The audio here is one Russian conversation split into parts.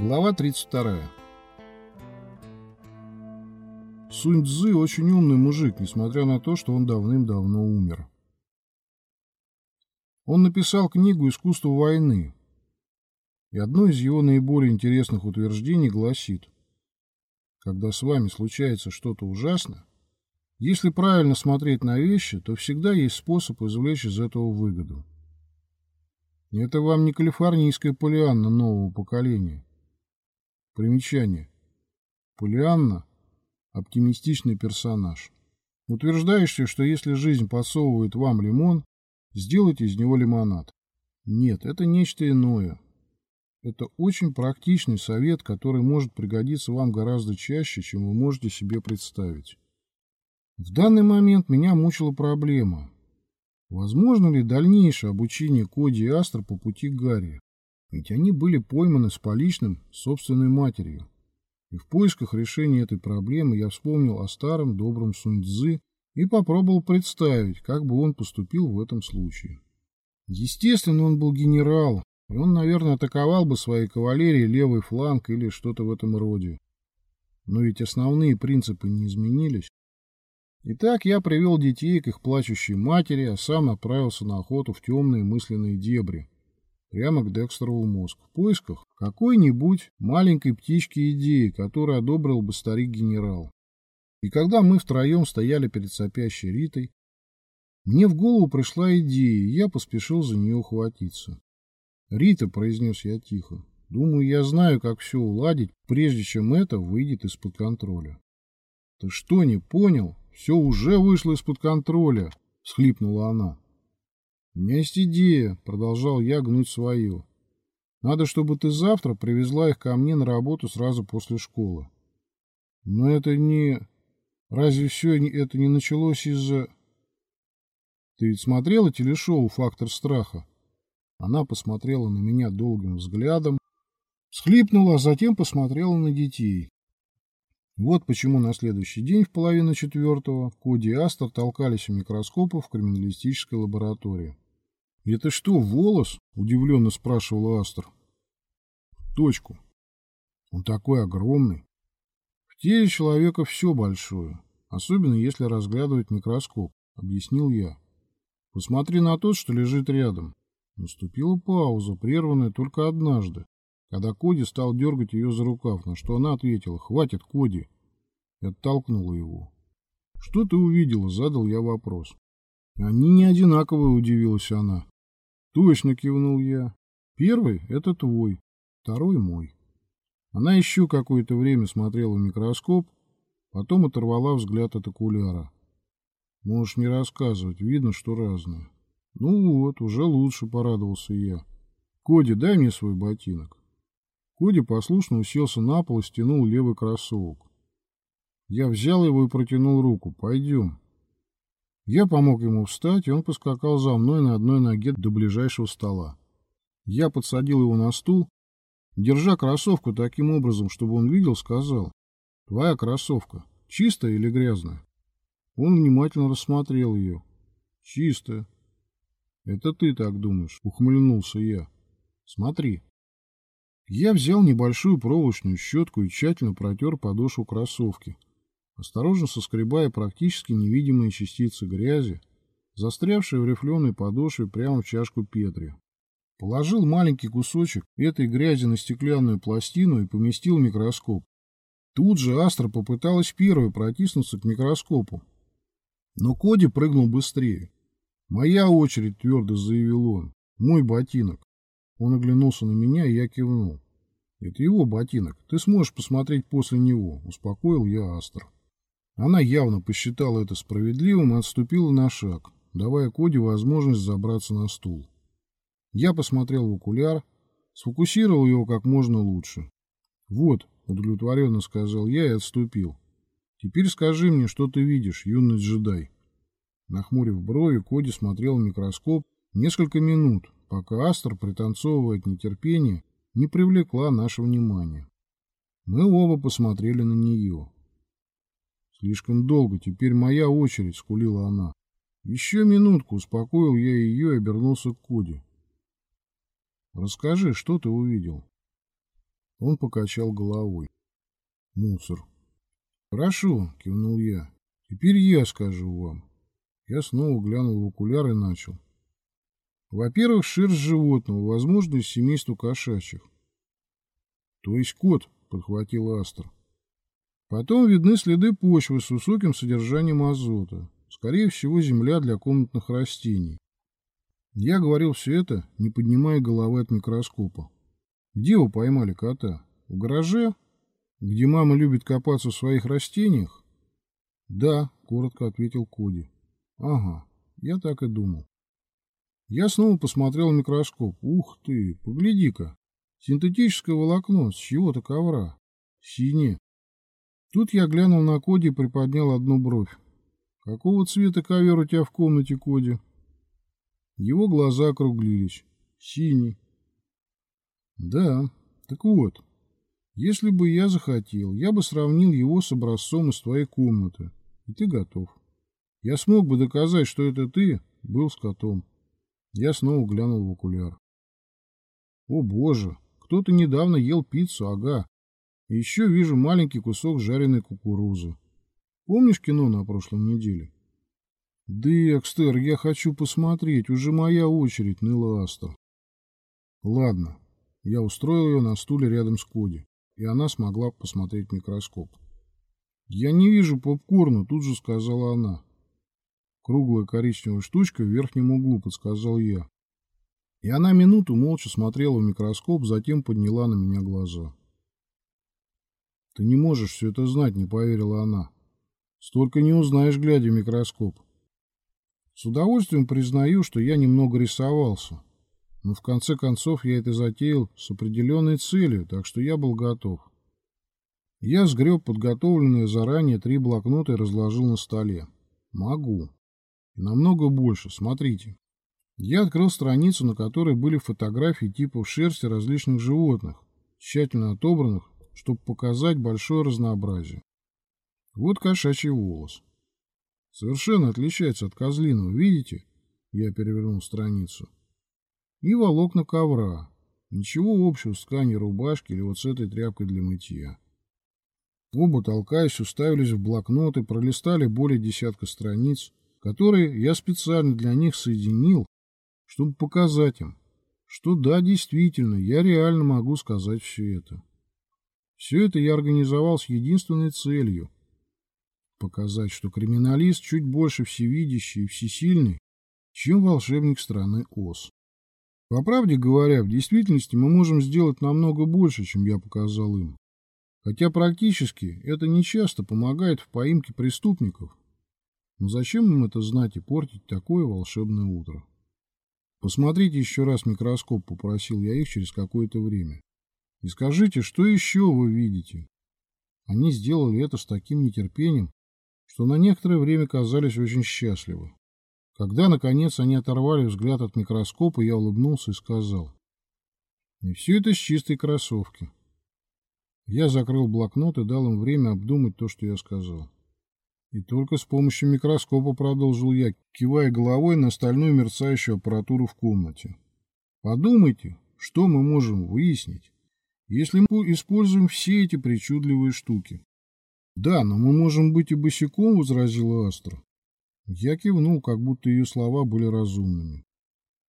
Глава 32. Сунь Цзы очень умный мужик, несмотря на то, что он давным-давно умер. Он написал книгу «Искусство войны», и одно из его наиболее интересных утверждений гласит, когда с вами случается что-то ужасное, если правильно смотреть на вещи, то всегда есть способ извлечь из этого выгоду. Это вам не калифорнийская полианна нового поколения. Примечание. Полианна – оптимистичный персонаж, утверждающий, что если жизнь подсовывает вам лимон, сделайте из него лимонад. Нет, это нечто иное. Это очень практичный совет, который может пригодиться вам гораздо чаще, чем вы можете себе представить. В данный момент меня мучила проблема. Возможно ли дальнейшее обучение Коди и Астра по пути к Гарри? Ведь они были пойманы с поличным собственной матерью. И в поисках решения этой проблемы я вспомнил о старом добром Сунь-Дзы и попробовал представить, как бы он поступил в этом случае. Естественно, он был генерал, и он, наверное, атаковал бы своей кавалерией левый фланг или что-то в этом роде. Но ведь основные принципы не изменились. Итак, я привел детей к их плачущей матери, а сам отправился на охоту в темные мысленные дебри, прямо к Декстерову мозг, в поисках какой-нибудь маленькой птички идеи, которую одобрил бы старик-генерал. И когда мы втроем стояли перед сопящей Ритой, мне в голову пришла идея, и я поспешил за нее ухватиться. «Рита», — произнес я тихо, — «думаю, я знаю, как все уладить, прежде чем это выйдет из-под контроля». «Ты что, не понял?» Все уже вышло из-под контроля, — всхлипнула она. — У меня есть идея, — продолжал я гнуть свое. Надо, чтобы ты завтра привезла их ко мне на работу сразу после школы. Но это не... Разве все это не началось из-за... Ты ведь смотрела телешоу «Фактор страха»? Она посмотрела на меня долгим взглядом, всхлипнула, а затем посмотрела на детей. Вот почему на следующий день в половину четвертого Коди и Астер толкались у микроскопа в криминалистической лаборатории. «Это что, волос?» – удивленно спрашивал Астер. «Точку. Он такой огромный. В теле человека все большое, особенно если разглядывать микроскоп», – объяснил я. «Посмотри на тот, что лежит рядом». Наступила пауза, прерванная только однажды, когда Коди стал дергать ее за рукав, на что она ответила «Хватит, Коди!» и оттолкнула его. «Что ты увидела?» — задал я вопрос. «Они не одинаковые», — удивилась она. «Точно», — кивнул я. «Первый — это твой, второй — мой». Она еще какое-то время смотрела в микроскоп, потом оторвала взгляд от окуляра. «Можешь не рассказывать, видно, что разное». «Ну вот, уже лучше», — порадовался я. «Коди, дай мне свой ботинок». Коди послушно уселся на пол и стянул левый кроссовок. Я взял его и протянул руку. «Пойдем». Я помог ему встать, и он поскакал за мной на одной ноге до ближайшего стола. Я подсадил его на стул, держа кроссовку таким образом, чтобы он видел, сказал, «Твоя кроссовка чистая или грязная?» Он внимательно рассмотрел ее. «Чистая». «Это ты так думаешь?» — ухмыльнулся я. «Смотри». Я взял небольшую проволочную щетку и тщательно протер подошву кроссовки, осторожно соскребая практически невидимые частицы грязи, застрявшие в рифленой подошве прямо в чашку Петри. Положил маленький кусочек этой грязи на стеклянную пластину и поместил микроскоп. Тут же Астра попыталась первой протиснуться к микроскопу. Но Коди прыгнул быстрее. «Моя очередь», — твердо заявил он. «Мой ботинок». Он оглянулся на меня, и я кивнул. «Это его ботинок. Ты сможешь посмотреть после него», — успокоил я Астр. Она явно посчитала это справедливым и отступила на шаг, давая Коди возможность забраться на стул. Я посмотрел в окуляр, сфокусировал его как можно лучше. «Вот», — удовлетворенно сказал я и отступил. «Теперь скажи мне, что ты видишь, юный джедай». Нахмурив брови, Коди смотрел в микроскоп несколько минут, пока Астер, пританцовывая от нетерпения, не привлекла наше внимание. Мы оба посмотрели на нее. Слишком долго, теперь моя очередь, скулила она. Еще минутку, успокоил я ее и обернулся к Коди. Расскажи, что ты увидел? Он покачал головой. Мусор. Хорошо, кивнул я. Теперь я скажу вам. Я снова глянул в окуляр и начал. Во-первых, шерсть животного, возможно, из семейства кошачьих. То есть кот, подхватил Астр. Потом видны следы почвы с высоким содержанием азота. Скорее всего, земля для комнатных растений. Я говорил все это, не поднимая головы от микроскопа. Где вы поймали кота? В гараже? Где мама любит копаться в своих растениях? Да, коротко ответил Коди. Ага, я так и думал. Я снова посмотрел в микроскоп. Ух ты, погляди-ка. Синтетическое волокно с чего-то ковра. Синее. Тут я глянул на Коди и приподнял одну бровь. Какого цвета ковер у тебя в комнате, Коди? Его глаза округлились. Синий. Да, так вот. Если бы я захотел, я бы сравнил его с образцом из твоей комнаты. И ты готов. Я смог бы доказать, что это ты был с котом. Я снова глянул в окуляр. О боже, кто-то недавно ел пиццу, ага. И еще вижу маленький кусок жареной кукурузы. Помнишь кино на прошлой неделе? Декстер, я хочу посмотреть, уже моя очередь, ныла Астер. Ладно, я устроил ее на стуле рядом с Коди, и она смогла посмотреть микроскоп. Я не вижу попкорна, тут же сказала она. Круглая коричневая штучка в верхнем углу, подсказал я. И она минуту молча смотрела в микроскоп, затем подняла на меня глаза. «Ты не можешь все это знать», — не поверила она. «Столько не узнаешь, глядя в микроскоп». С удовольствием признаю, что я немного рисовался. Но в конце концов я это затеял с определенной целью, так что я был готов. Я сгреб подготовленные заранее три блокнота и разложил на столе. Могу. Намного больше, смотрите. Я открыл страницу, на которой были фотографии типов шерсти различных животных, тщательно отобранных, чтобы показать большое разнообразие. Вот кошачий волос. Совершенно отличается от козлиного, видите? Я перевернул страницу. И волокна ковра. Ничего общего с тканью рубашки или вот с этой тряпкой для мытья. Оба, толкаясь, уставились в блокноты, пролистали более десятка страниц, которые я специально для них соединил, чтобы показать им, что да, действительно, я реально могу сказать все это. Все это я организовал с единственной целью – показать, что криминалист чуть больше всевидящий и всесильный, чем волшебник страны Оз. По правде говоря, в действительности мы можем сделать намного больше, чем я показал им. Хотя практически это не часто помогает в поимке преступников. Но зачем им это знать и портить такое волшебное утро? Посмотрите еще раз микроскоп, попросил я их через какое-то время. И скажите, что еще вы видите? Они сделали это с таким нетерпением, что на некоторое время казались очень счастливы. Когда, наконец, они оторвали взгляд от микроскопа, я улыбнулся и сказал. И все это с чистой кроссовки. Я закрыл блокнот и дал им время обдумать то, что я сказал. И только с помощью микроскопа продолжил я, кивая головой на остальную мерцающую аппаратуру в комнате. Подумайте, что мы можем выяснить, если мы используем все эти причудливые штуки. Да, но мы можем быть и босиком, возразила Астра. Я кивнул, как будто ее слова были разумными.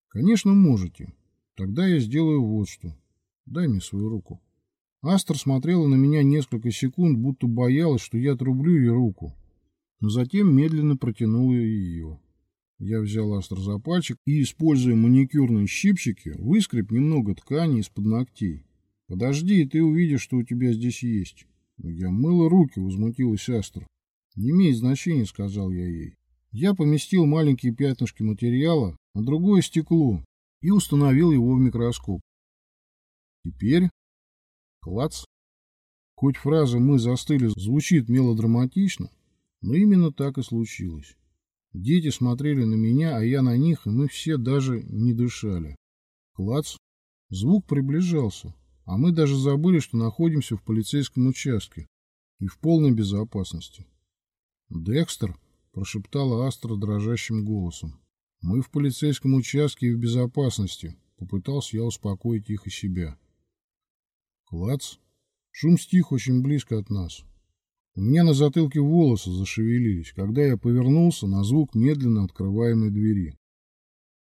Конечно, можете. Тогда я сделаю вот что. Дай мне свою руку. Астр смотрела на меня несколько секунд, будто боялась, что я отрублю ей руку, но затем медленно протянула ее. Я взял Астр за пальчик и, используя маникюрные щипчики, выскреб немного ткани из-под ногтей. «Подожди, ты увидишь, что у тебя здесь есть». Я мыла руки, возмутилась Астр. «Не имеет значения», — сказал я ей. Я поместил маленькие пятнышки материала на другое стекло и установил его в микроскоп. Теперь... Клац! Хоть фраза «мы застыли» звучит мелодраматично, но именно так и случилось. Дети смотрели на меня, а я на них, и мы все даже не дышали. Клац! Звук приближался, а мы даже забыли, что находимся в полицейском участке и в полной безопасности. Декстер — прошептала Астра дрожащим голосом. «Мы в полицейском участке и в безопасности», — попытался я успокоить их и себя. Клац. Шум стих очень близко от нас. У меня на затылке волосы зашевелились, когда я повернулся на звук медленно открываемой двери.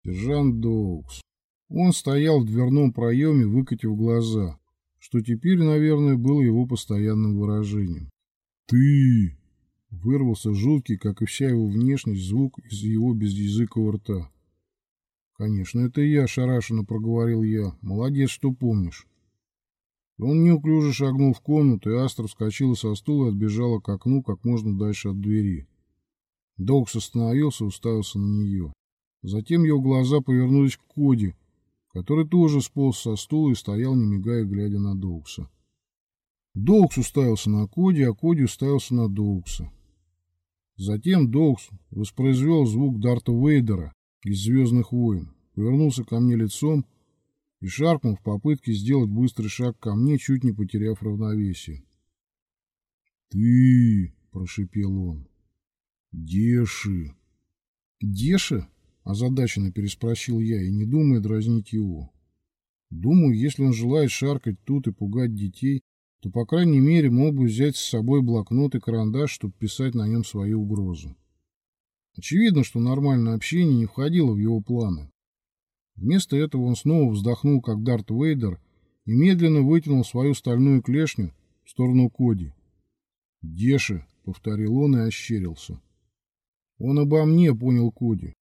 Сержант Доукс. Он стоял в дверном проеме, выкатив глаза, что теперь, наверное, было его постоянным выражением. «Ты!» — вырвался жуткий, как и вся его внешность, звук из его безязыкового рта. «Конечно, это я», — шарашенно проговорил я. «Молодец, что помнишь». Он неуклюже шагнул в комнату, и Астра вскочила со стула и отбежала к окну как можно дальше от двери. Доукс остановился и уставился на нее. Затем его глаза повернулись к Коди, который тоже сполз со стула и стоял, не мигая, глядя на Доукса. Доукс уставился на Коди, а Коди уставился на Доукса. Затем Доукс воспроизвел звук Дарта Вейдера из «Звездных войн», повернулся ко мне лицом и шаркнул в попытке сделать быстрый шаг ко мне, чуть не потеряв равновесие. «Ты!» — прошипел он. «Деши!» «Деши?» — озадаченно переспросил я, и не думая дразнить его. Думаю, если он желает шаркать тут и пугать детей, то, по крайней мере, мог бы взять с собой блокнот и карандаш, чтобы писать на нем свои угрозы. Очевидно, что нормальное общение не входило в его планы. Вместо этого он снова вздохнул, как Дарт Вейдер, и медленно вытянул свою стальную клешню в сторону Коди. «Деши», — повторил он и ощерился. «Он обо мне», — понял Коди.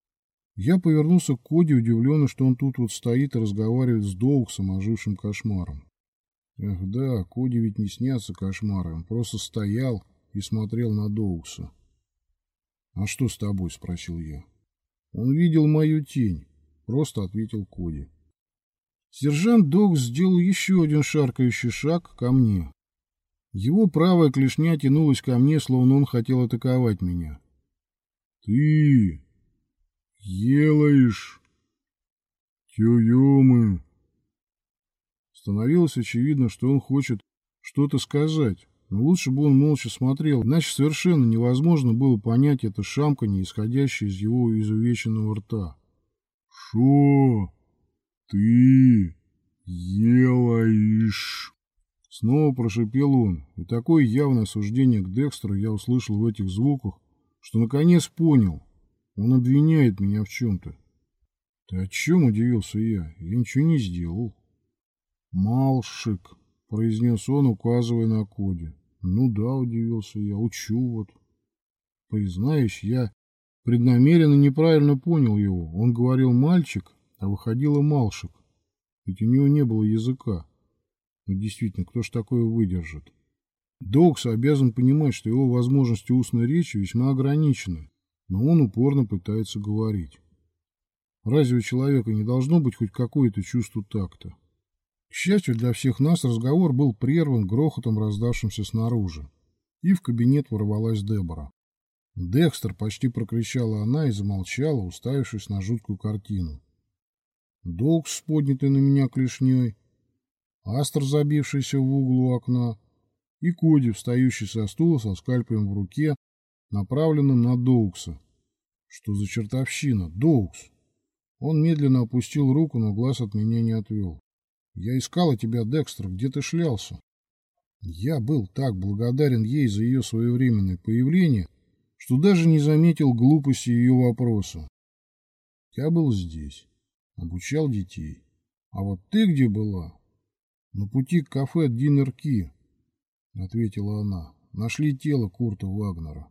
Я повернулся к Коди, удивленный, что он тут вот стоит и разговаривает с Доуксом, ожившим кошмаром. Эх да, Коди ведь не снятся кошмары, он просто стоял и смотрел на Доукса. «А что с тобой?» — спросил я. Он видел мою тень. Просто ответил Коди. Сержант Докс сделал еще один шаркающий шаг ко мне. Его правая клешня тянулась ко мне, словно он хотел атаковать меня. «Ты делаешь тюрьмы!» Становилось очевидно, что он хочет что-то сказать, но лучше бы он молча смотрел, иначе совершенно невозможно было понять это шамканье, исходящее из его изувеченного рта. Что ты делаешь? Снова прошипел он, и такое явное осуждение к Декстеру я услышал в этих звуках, что наконец понял. Он обвиняет меня в чем-то. Ты о чем удивился я? Я ничего не сделал. Малшик, произнес он, указывая на коде. Ну да, удивился я, учу вот. Признаюсь, я Преднамеренно неправильно понял его. Он говорил «мальчик», а выходило «малшик». Ведь у него не было языка. Ну, действительно, кто ж такое выдержит? Докс обязан понимать, что его возможности устной речи весьма ограничены, но он упорно пытается говорить. Разве у человека не должно быть хоть какое-то чувство такта? К счастью для всех нас, разговор был прерван грохотом, раздавшимся снаружи, и в кабинет ворвалась Дебора. «Декстер!» — почти прокричала она и замолчала, уставившись на жуткую картину. Доукс с поднятой на меня клешней, Астр, забившийся в угол у окна, и Коди, встающий со стула со скальпелем в руке, направленным на Доукса. Что за чертовщина? Доукс! Он медленно опустил руку, но глаз от меня не отвел. Я искала тебя, Декстер, где ты шлялся? Я был так благодарен ей за ее своевременное появление, что даже не заметил глупости ее вопроса. Я был здесь, обучал детей. А вот ты где была? На пути к кафе Динер Ки, ответила она. Нашли тело Курта Вагнера.